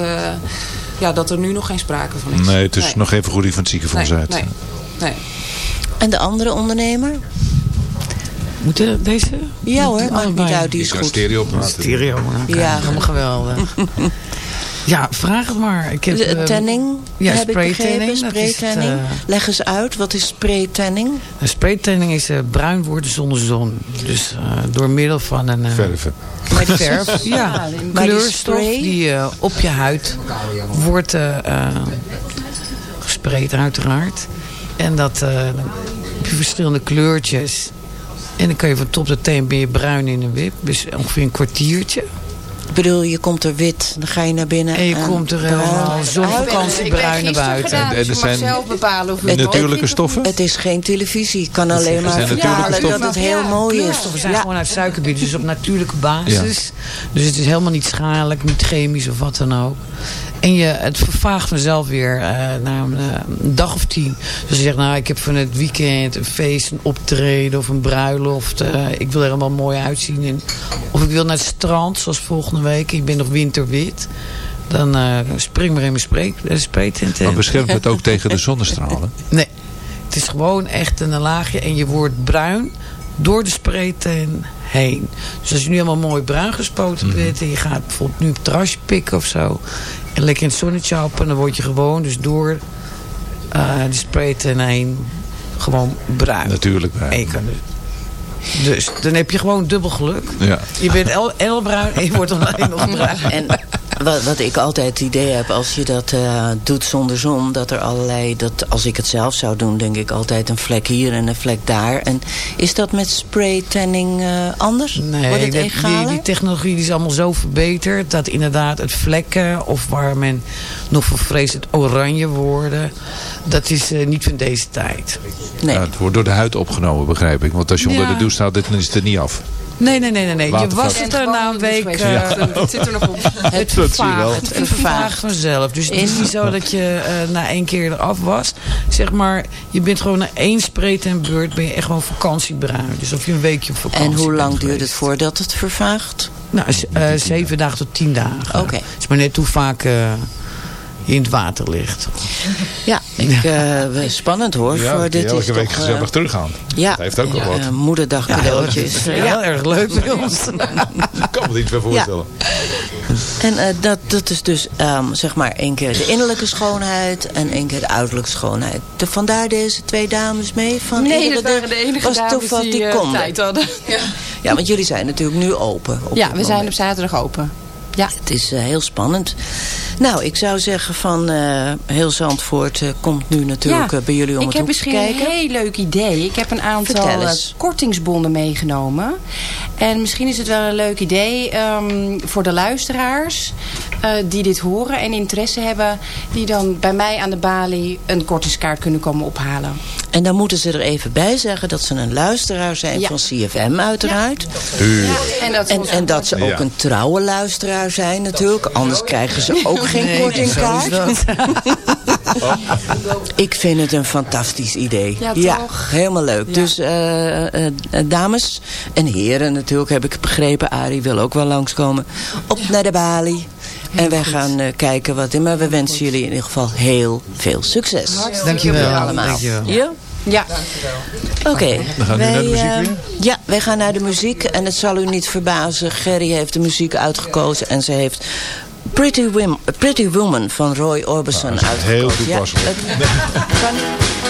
ja, dat er nu nog geen sprake van is. Nee, het is nog even goed die van het ziekenfonds nee, uit. Nee, nee. En de andere ondernemer? Moeten deze? Ja hoor, maakt niet uit, die is goed. stereo praten. Stereo, Ja. ja. helemaal geweldig. ja, vraag het maar. Ik heb, De eh, tanning, ja, heb ik begrepen. dat is het, Spraytanning. eh, Leg eens uit, wat is spraytanning? Een spraytanning is eh, bruin worden zonder zon. Dus eh, door middel van een... eh, Verven. Die verf, ja. Maar die Kleurstof spray? die eh, op je huid wordt eh, eh, gespreid uiteraard. En dat eh, heb je verschillende kleurtjes. En dan kan je van top tot teen ben je bruin in een wip. Dus ongeveer een kwartiertje. Ik bedoel, je komt er wit, dan ga je naar binnen. En je komt er helemaal zonvakantie bruin naar buiten. En- en er je mag zijn zelf bepalen of natuurlijke stoffen? Het is geen televisie. Ik kan alleen maar zijn natuurlijke vertalen dat stoffen. het heel mooi is. Kleurstoffen zijn Ja. gewoon uit suikerbieten, dus op natuurlijke basis. Dus het is helemaal niet schadelijk, niet chemisch of wat dan ook. En je, het vervaagt vanzelf weer eh, na een, eh, een dag of tien. Dus je zegt, nou, ik heb van het weekend een feest, een optreden of een bruiloft. eh, ik wil er helemaal mooi uitzien. En, of ik wil naar het strand, zoals volgende week. Ik ben nog winterwit. Dan spring maar in mijn spreek, spraytent. Maar beschermt het ook tegen de zonnestralen? Nee, het is gewoon echt een laagje en je wordt bruin door de spraytan heen. Dus als je nu helemaal mooi bruin gespoten Mhm. bent en je gaat bijvoorbeeld nu op het terrasje pikken of zo. En lekker in het zonnetje happen, dan word je gewoon dus door eh de spraytan heen gewoon bruin. Natuurlijk bruin. En je kan dus, dus dan heb je gewoon dubbel geluk. Ja. Je bent el, el bruin en je wordt alleen nog bruin. En wat, wat ik altijd het idee heb, als je dat eh, doet zonder zon, dat er allerlei, dat als ik het zelf zou doen, denk ik altijd een vlek hier en een vlek daar. En is dat met spray tanning eh, anders? Wordt Nee, het dat- die, die technologie die is allemaal zo verbeterd... dat inderdaad het vlekken of waar men nog voor vreest het oranje worden... dat is eh, niet van deze tijd. Nee. Ja, het wordt door de huid opgenomen, begrijp ik. Want als je onder de douche staat, dan is het er niet af. Nee, nee, nee, nee. nee. Je was het er na een week... eh, Ja. Het zit er nog op. Het vervaagt, het vervaagt vanzelf. Dus het is niet zo dat je eh, na één keer eraf was. Zeg maar, je bent gewoon na één spreet en beurt... ben je echt gewoon vakantiebruin. Dus of je een weekje op vakantie En hoe bent lang duurt het voordat het vervaagt? Nou, eh, zeven dagen tot tien dagen. Oké. Het is maar net hoe vaak eh, in het water ligt. Ja, ik, eh, spannend hoor. Ja, voor dit elke is week toch, gezellig eh, teruggaan. Ja, Dat heeft ook al wat. eh, moederdag cadeautjes. Ja, heel erg leuk bij ons. Ik kan me niet meer voorstellen. En eh, dat, dat is dus ehm, zeg maar één keer de innerlijke schoonheid en één keer de uiterlijke schoonheid. De, vandaar deze twee dames mee? Van Nee, dat waren de enige was dames toeval die, die konden. tijd hadden. Ja, Ja, want jullie zijn natuurlijk nu open. op ja we zijn op zaterdag open. Ja. Het is heel spannend. Nou, ik zou zeggen van eh, heel Zandvoort eh, komt nu natuurlijk Ja, eh, bij jullie om ik het heb hoek te misschien kijken. een heel leuk idee. Ik heb een aantal kortingsbonnen meegenomen. En misschien is het wel een leuk idee ehm, voor de luisteraars eh, die dit horen en interesse hebben. Die dan bij mij aan de balie een kortingskaart kunnen komen ophalen. En dan moeten ze er even bij zeggen dat ze een luisteraar zijn Ja. van CFM uiteraard. En dat, En, en dat ze ook Ja. een trouwe luisteraar zijn natuurlijk. Anders krijgen ze ook geen Nee, kortingkaart. is Ik vind het een fantastisch idee. Ja, toch? helemaal leuk. Dus eh, eh, eh, dames en heren natuurlijk heb ik begrepen. Arie wil ook wel langskomen. Op naar de balie. En wij gaan kijken wat in. Maar we wensen jullie in ieder geval heel veel succes. Dankjewel. allemaal. Dankjewel. Ja? Ja, Oké. Dan gaan we nu naar de muziek weer? Ja, wij gaan naar de muziek. En het zal u niet verbazen. Gerry heeft de muziek uitgekozen. En ze heeft Pretty, Wim, Pretty Woman van Roy Orbison Nou, is heel uitgekozen. toepasselijk. het